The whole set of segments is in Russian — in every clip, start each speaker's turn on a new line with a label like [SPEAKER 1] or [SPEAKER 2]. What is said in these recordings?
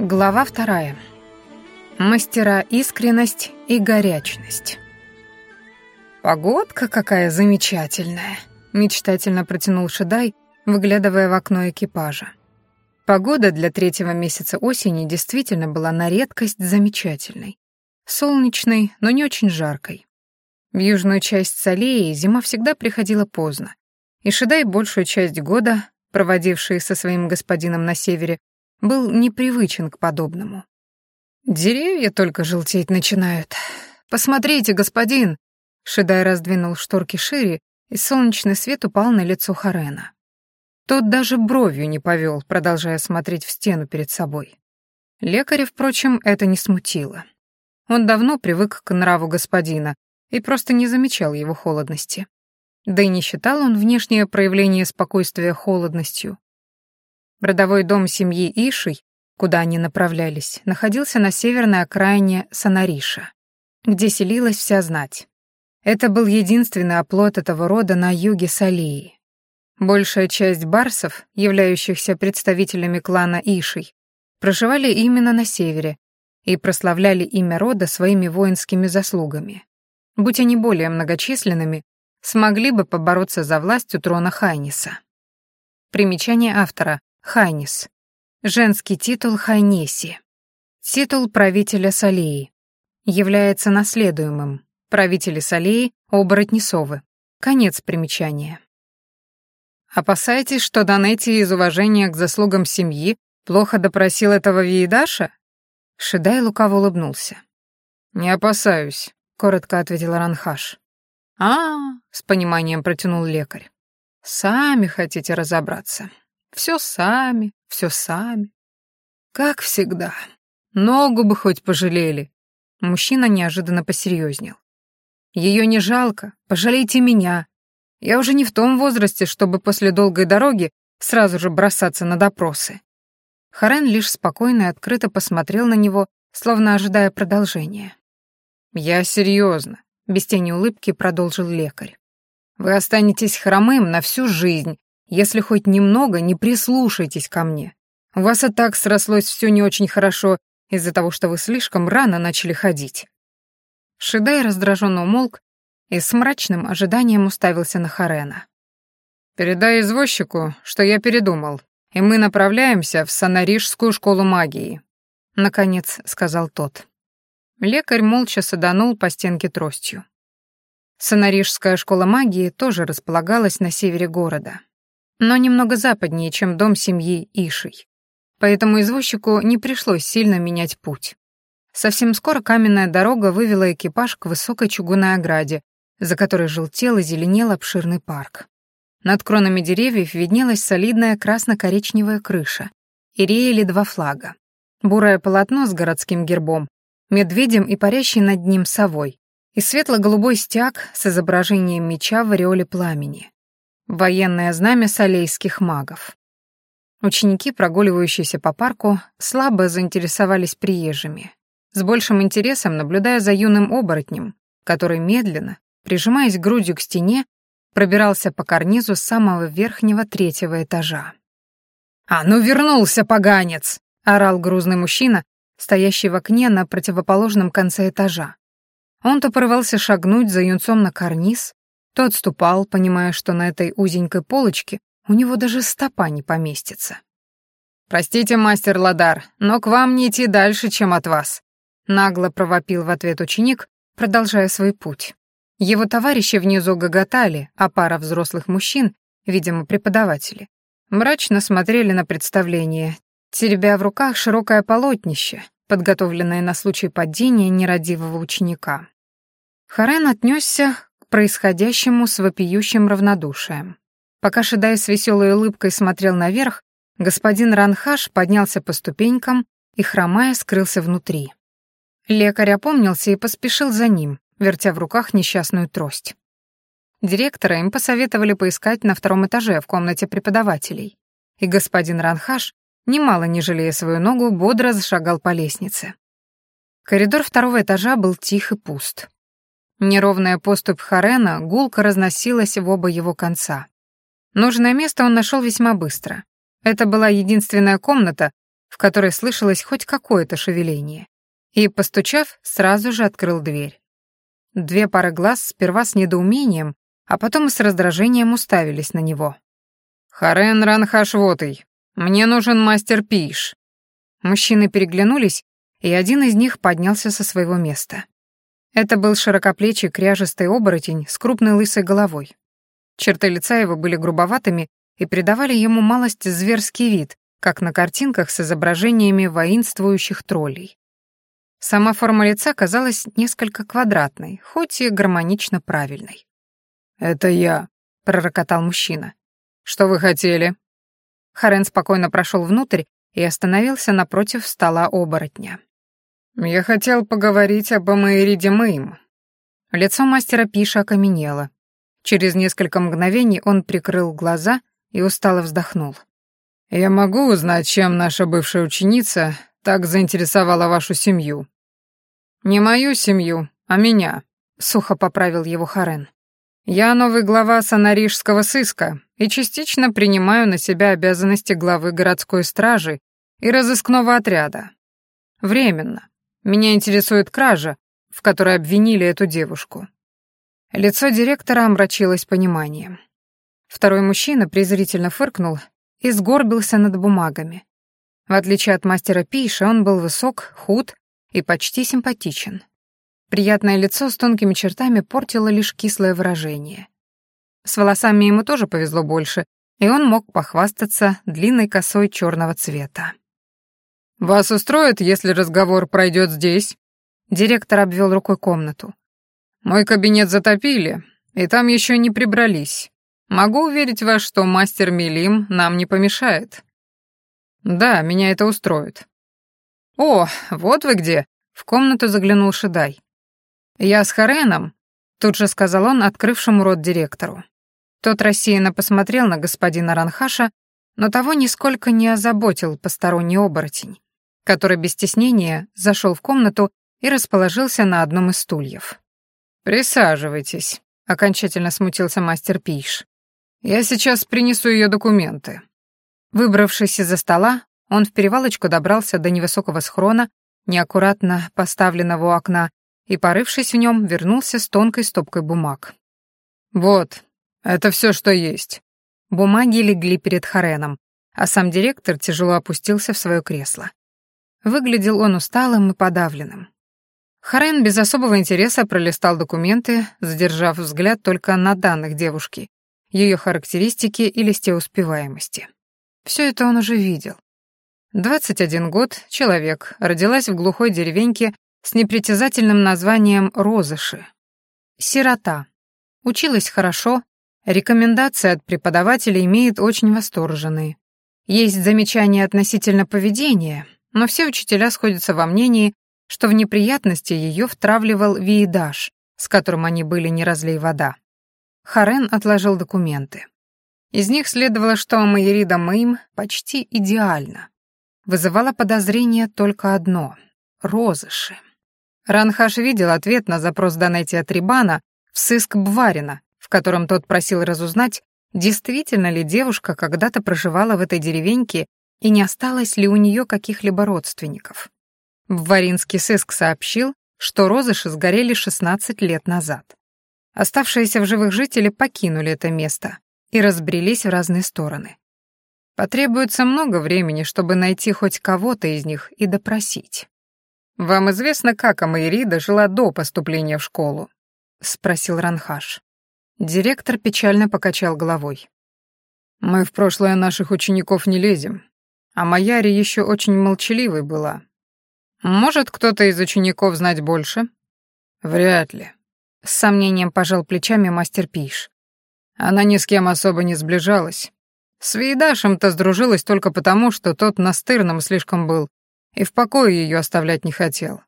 [SPEAKER 1] Глава вторая. Мастера искренность и горячность. «Погодка какая замечательная!» — мечтательно протянул Шедай, выглядывая в окно экипажа. Погода для третьего месяца осени действительно была на редкость замечательной. Солнечной, но не очень жаркой. В южную часть Салеи зима всегда приходила поздно, и Шедай большую часть года, проводивший со своим господином на севере, был непривычен к подобному. «Деревья только желтеть начинают. Посмотрите, господин!» Шедай раздвинул шторки шире, и солнечный свет упал на лицо Харена. Тот даже бровью не повел, продолжая смотреть в стену перед собой. Лекаря, впрочем, это не смутило. Он давно привык к нраву господина и просто не замечал его холодности. Да и не считал он внешнее проявление спокойствия холодностью. Родовой дом семьи Ишей, куда они направлялись, находился на северной окраине Санариша, где селилась вся знать. Это был единственный оплот этого рода на юге Салии. Большая часть барсов, являющихся представителями клана Ишей, проживали именно на севере и прославляли имя рода своими воинскими заслугами. Будь они более многочисленными, смогли бы побороться за власть у трона Хайниса. Примечание автора. Хайнис. Женский титул Хайнеси. Титул правителя Салеи. Является наследуемым. Правители Салеи — оборотни. Конец примечания. Опасаетесь, что Донетти из уважения к заслугам семьи плохо допросил этого Виедаша? Шедай лукаво улыбнулся. «Не опасаюсь», — коротко ответил Ранхаш. а, -а, -а с пониманием протянул лекарь. «Сами хотите разобраться. Все сами, все сами. Как всегда. Ногу бы хоть пожалели. Мужчина неожиданно посерьезнел. Ее не жалко, пожалейте меня. Я уже не в том возрасте, чтобы после долгой дороги сразу же бросаться на допросы. Харен лишь спокойно и открыто посмотрел на него, словно ожидая продолжения. «Я серьезно», — без тени улыбки продолжил лекарь. «Вы останетесь хромым на всю жизнь, если хоть немного не прислушаетесь ко мне. У вас и так срослось все не очень хорошо из-за того, что вы слишком рано начали ходить». Шидай раздраженно умолк и с мрачным ожиданием уставился на Харена. «Передай извозчику, что я передумал, и мы направляемся в Санарижскую школу магии», — наконец сказал тот. Лекарь молча саданул по стенке тростью. Санарижская школа магии тоже располагалась на севере города но немного западнее, чем дом семьи Ишей. Поэтому извозчику не пришлось сильно менять путь. Совсем скоро каменная дорога вывела экипаж к высокой чугунной ограде, за которой желтел и зеленел обширный парк. Над кронами деревьев виднелась солидная красно-коричневая крыша и реяли два флага. Бурое полотно с городским гербом, медведем и парящей над ним совой, и светло-голубой стяг с изображением меча в ореоле пламени. Военное знамя салейских магов. Ученики, прогуливающиеся по парку, слабо заинтересовались приезжими, с большим интересом наблюдая за юным оборотнем, который медленно, прижимаясь грудью к стене, пробирался по карнизу самого верхнего третьего этажа. «А ну вернулся, поганец!» — орал грузный мужчина, стоящий в окне на противоположном конце этажа. Он то порывался шагнуть за юнцом на карниз, то отступал, понимая, что на этой узенькой полочке у него даже стопа не поместится. «Простите, мастер Ладар, но к вам не идти дальше, чем от вас», нагло провопил в ответ ученик, продолжая свой путь. Его товарищи внизу гоготали, а пара взрослых мужчин, видимо, преподаватели, мрачно смотрели на представление, теребя в руках широкое полотнище, подготовленное на случай падения нерадивого ученика. Харен отнесся происходящему с вопиющим равнодушием. Пока Шедай с веселой улыбкой смотрел наверх, господин Ранхаш поднялся по ступенькам и, хромая, скрылся внутри. Лекарь опомнился и поспешил за ним, вертя в руках несчастную трость. Директора им посоветовали поискать на втором этаже в комнате преподавателей, и господин Ранхаш, немало не жалея свою ногу, бодро зашагал по лестнице. Коридор второго этажа был тих и пуст. Неровная поступь Харена гулко разносилась в оба его конца. Нужное место он нашел весьма быстро. Это была единственная комната, в которой слышалось хоть какое-то шевеление, и, постучав, сразу же открыл дверь. Две пары глаз сперва с недоумением, а потом и с раздражением уставились на него. «Харен Ранхашвотый, мне нужен мастер Пиш». Мужчины переглянулись, и один из них поднялся со своего места. Это был широкоплечий кряжестый оборотень с крупной лысой головой. Черты лица его были грубоватыми и придавали ему малость зверский вид, как на картинках с изображениями воинствующих троллей. Сама форма лица казалась несколько квадратной, хоть и гармонично правильной.
[SPEAKER 2] «Это я», — пророкотал мужчина. «Что вы хотели?»
[SPEAKER 1] Харен спокойно прошел внутрь и остановился напротив стола оборотня.
[SPEAKER 2] «Я хотел поговорить об Амаириде Мэйм».
[SPEAKER 1] Лицо мастера Пиша окаменело. Через несколько мгновений он прикрыл глаза и устало вздохнул.
[SPEAKER 2] «Я могу узнать, чем наша бывшая ученица так заинтересовала вашу семью?» «Не мою семью, а меня», — сухо поправил его Харен. «Я новый глава сонарижского сыска и частично принимаю на себя обязанности главы городской стражи и разыскного отряда. Временно. Меня интересует кража, в которой обвинили эту девушку». Лицо директора омрачилось пониманием. Второй мужчина презрительно фыркнул и сгорбился над бумагами. В отличие от мастера Пиша, он был высок, худ и почти симпатичен. Приятное лицо с тонкими чертами портило лишь кислое выражение. С волосами ему тоже повезло больше, и он мог похвастаться длинной косой черного цвета. «Вас устроит, если разговор пройдет здесь?»
[SPEAKER 1] Директор обвел рукой комнату.
[SPEAKER 2] «Мой кабинет затопили, и там еще не прибрались. Могу уверить вас, что мастер Милим нам не помешает. Да, меня это устроит. О, вот вы где. В комнату заглянул Шидай. Я с Хареном, тут же сказал он открывшему рот директору. Тот рассеянно посмотрел на господина Ранхаша, но того нисколько не озаботил посторонний оборотень, который без стеснения зашел в комнату и расположился на одном из стульев. «Присаживайтесь», — окончательно смутился мастер Пиш. Я сейчас принесу ее документы». Выбравшись из-за стола, он в перевалочку добрался до невысокого схрона, неаккуратно поставленного у окна, и, порывшись в нем, вернулся с тонкой стопкой бумаг. «Вот, это все, что есть». Бумаги легли перед Хареном, а сам директор тяжело опустился в свое кресло. Выглядел он усталым и подавленным. Харен без особого интереса пролистал документы, задержав взгляд только на данных девушки, ее характеристики и листе успеваемости. Все это он уже видел. 21 год, человек, родилась в глухой деревеньке с непритязательным названием Розыши. Сирота. Училась хорошо, рекомендации от преподавателя имеет очень восторженные. Есть замечания относительно поведения, но все учителя сходятся во мнении, что в неприятности ее втравливал Виедаш, с которым они были не разлей вода. Харен отложил документы. Из них следовало, что Майерида Мэйм почти идеально. Вызывало подозрение только одно — розыши. Ранхаш видел ответ на запрос Данетти от Рибана в сыск Бварина, в котором тот просил разузнать, действительно ли девушка когда-то проживала в этой деревеньке и не осталось ли у нее каких-либо родственников. Бваринский сыск сообщил, что розыши сгорели 16 лет назад. Оставшиеся в живых жители покинули это место и разбрелись в разные стороны. Потребуется много времени, чтобы найти хоть кого-то из них и допросить. «Вам известно, как Амаирида жила до поступления в школу?» — спросил Ранхаш. Директор печально покачал головой. «Мы в прошлое наших учеников не лезем, а Маяри еще очень молчаливой была. Может кто-то из учеников знать больше?» «Вряд ли», с сомнением пожал плечами мастер Пиш. Она ни с кем особо не сближалась. С Вейдашем-то сдружилась только потому, что тот настырным слишком был и в покое ее оставлять не хотел.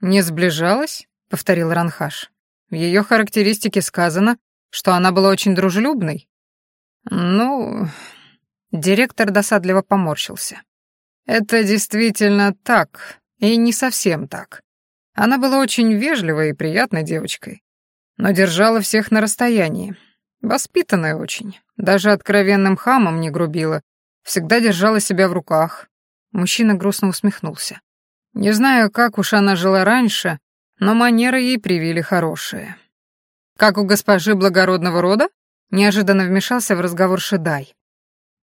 [SPEAKER 2] «Не сближалась?» — повторил Ранхаш. «В ее характеристике сказано, что она была очень дружелюбной». «Ну...» Директор досадливо поморщился. «Это действительно так, и не совсем так. Она была очень вежливой и приятной девочкой, но держала всех на расстоянии. Воспитанная очень, даже откровенным хамом не грубила, всегда держала себя в руках.
[SPEAKER 1] Мужчина грустно усмехнулся.
[SPEAKER 2] Не знаю, как уж она жила раньше, но манеры ей привили хорошие. Как у госпожи благородного рода? Неожиданно вмешался в разговор Шедай.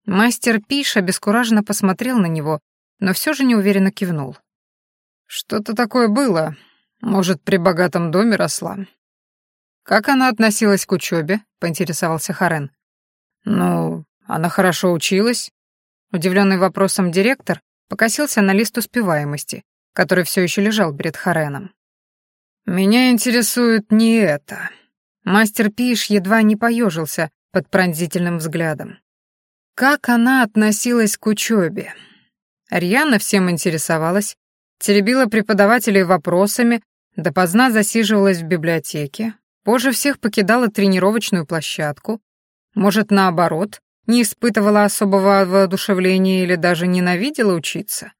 [SPEAKER 1] Мастер Пиш обескураженно посмотрел на него, но все же неуверенно кивнул.
[SPEAKER 2] Что-то такое было. Может, при богатом доме росла. Как она относилась к учебе? поинтересовался Харен. Ну, она хорошо училась. Удивленный вопросом директор покосился на лист успеваемости, который все еще лежал перед Хареном. «Меня интересует не это». Мастер Пиш едва не поежился под пронзительным взглядом. Как она относилась к учебе? Рьяна всем интересовалась, теребила преподавателей вопросами, допоздна засиживалась в библиотеке, позже всех покидала тренировочную площадку, может, наоборот, не испытывала особого воодушевления или даже ненавидела учиться.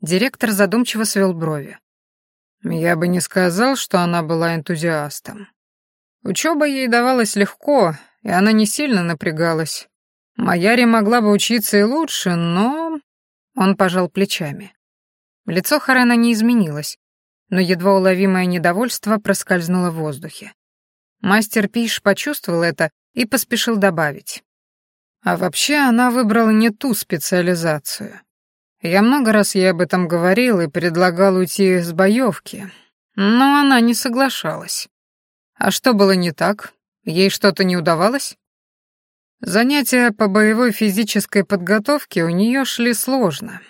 [SPEAKER 2] Директор задумчиво свел брови. Я бы не сказал, что она была энтузиастом. Учеба ей давалась легко, и она не сильно напрягалась. Маяри могла бы учиться и лучше, но... Он пожал плечами. Лицо Харена не изменилось, но едва уловимое недовольство проскользнуло в воздухе. Мастер Пиш почувствовал это и поспешил добавить. А вообще она выбрала не ту специализацию. Я много раз ей об этом говорил и предлагал уйти с боевки, но она не соглашалась. А что было не так? Ей что-то не удавалось? Занятия по боевой физической подготовке у нее шли сложно.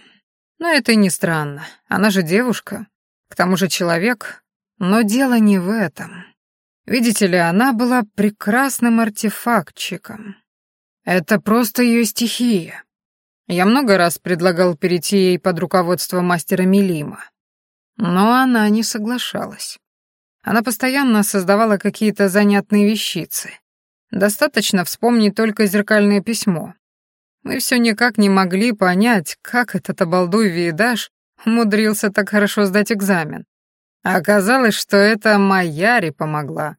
[SPEAKER 2] Но это и не странно. Она же девушка, к тому же человек. Но дело не в этом. Видите ли, она была прекрасным артефактчиком. Это просто ее стихия. Я много раз предлагал перейти ей под руководство мастера Милима, но она не соглашалась. Она постоянно создавала какие-то занятные вещицы. Достаточно вспомнить только зеркальное письмо. Мы все никак не могли понять, как этот обалдуй Виедаш умудрился так хорошо сдать экзамен. А оказалось, что это Майяри помогла.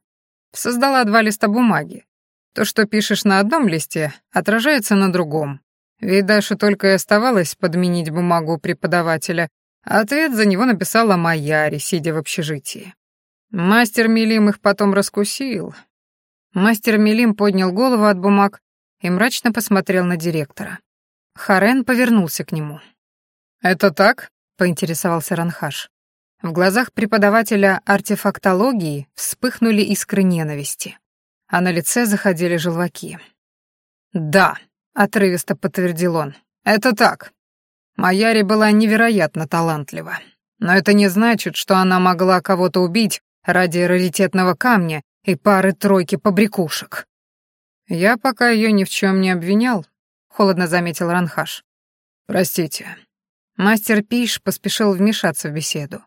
[SPEAKER 2] Создала два листа бумаги. То, что пишешь на одном листе, отражается на другом. Ведь Даше только и оставалось подменить бумагу преподавателя, а ответ за него написала Майяри, сидя в общежитии. Мастер Милим их потом раскусил. Мастер Милим поднял голову от бумаг и мрачно посмотрел на директора. Харен повернулся к нему. «Это так?» — поинтересовался Ранхаш. В глазах преподавателя артефактологии вспыхнули искры ненависти, а на лице заходили желваки. «Да», — отрывисто подтвердил он. «Это так. Маяри была невероятно талантлива. Но это не значит, что она могла кого-то убить ради раритетного камня и пары-тройки побрякушек». «Я пока ее ни в чем не обвинял», — холодно заметил Ранхаш. «Простите». Мастер Пиш поспешил вмешаться в беседу.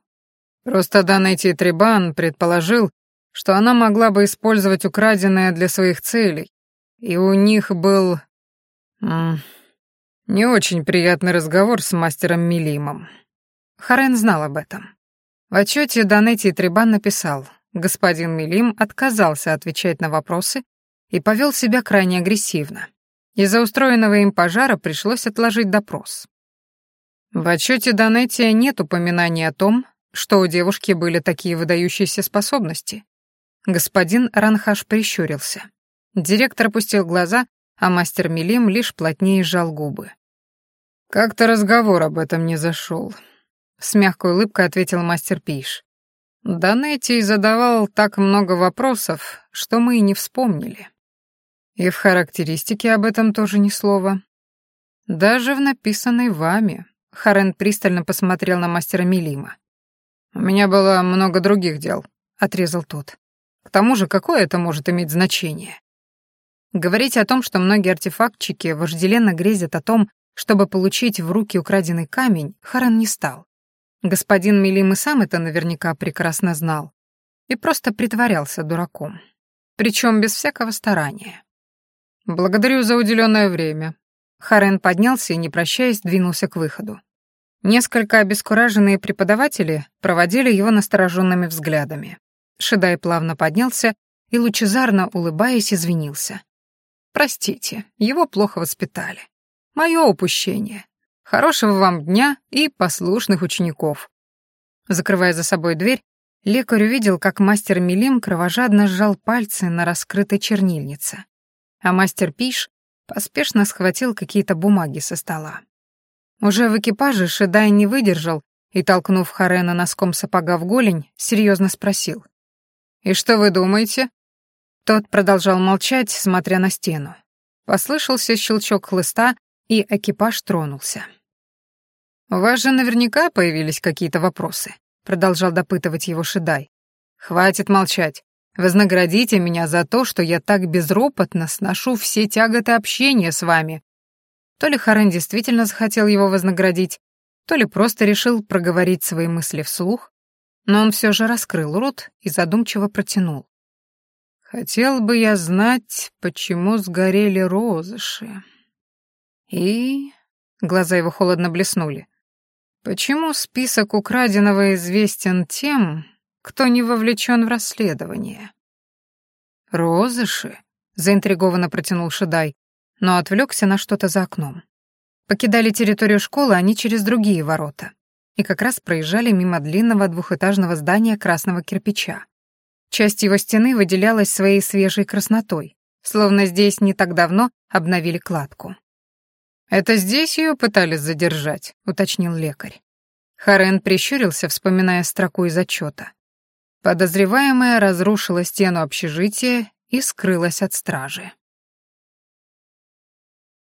[SPEAKER 2] Просто Данетти Трибан предположил, что она могла бы использовать украденное для своих целей, и у них был не очень приятный разговор с мастером Милимом. Харен знал об этом. В отчете Данетти Трибан написал, господин Милим отказался отвечать на вопросы и повел себя крайне агрессивно. Из-за устроенного им пожара пришлось отложить допрос. В отчете Данетти нет упоминаний о том, что у девушки были такие выдающиеся способности. Господин Ранхаш прищурился. Директор опустил глаза а мастер Милим лишь плотнее сжал губы. «Как-то разговор об этом не зашел», — с мягкой улыбкой ответил мастер Пиш. Данетти задавал так много вопросов, что мы и не вспомнили. И в характеристике об этом тоже ни слова. Даже в написанной вами. Харен пристально посмотрел на мастера Милима. «У меня было много других дел», — отрезал тот. «К тому же, какое это может иметь значение? Говорить о том, что многие артефактчики вожделенно грезят о том, чтобы получить в руки украденный камень, Харан не стал. Господин Милим и сам это наверняка прекрасно знал и просто притворялся дураком, причем без всякого старания. «Благодарю за уделенное время». Харен поднялся и, не прощаясь, двинулся к выходу. Несколько обескураженные преподаватели проводили его настороженными взглядами. Шедай плавно поднялся и, лучезарно улыбаясь, извинился. Простите, его плохо воспитали. Мое упущение.
[SPEAKER 1] Хорошего вам дня и послушных учеников». Закрывая за собой дверь, лекарь увидел, как мастер Милим кровожадно сжал пальцы на раскрытой чернильнице, а мастер Пиш поспешно схватил какие-то бумаги со стола. Уже в экипаже Шедай не выдержал и, толкнув Харена носком сапога в голень, серьезно спросил. «И что вы думаете?» Тот продолжал молчать, смотря на стену. Послышался щелчок хлыста, и экипаж тронулся. «У вас же наверняка появились какие-то вопросы», — продолжал допытывать его Шедай. «Хватит молчать. Вознаградите меня за то, что я так безропотно сношу все тяготы общения с вами». То ли Харен действительно захотел его вознаградить, то ли просто решил проговорить свои мысли вслух, но он все же раскрыл рот и задумчиво протянул. «Хотел бы я знать, почему сгорели розыши». И... Глаза его холодно блеснули. Почему список украденного известен тем, кто не вовлечен в расследование? Розыши? заинтригованно протянул Шедай, но отвлекся на что-то за окном. Покидали территорию школы они через другие ворота и как раз проезжали мимо длинного двухэтажного здания красного кирпича. Часть его стены выделялась своей свежей краснотой, словно здесь не так давно обновили кладку. «Это здесь ее пытались задержать», — уточнил лекарь. Харен прищурился, вспоминая строку из отчета. Подозреваемая разрушила стену общежития и скрылась от стражи.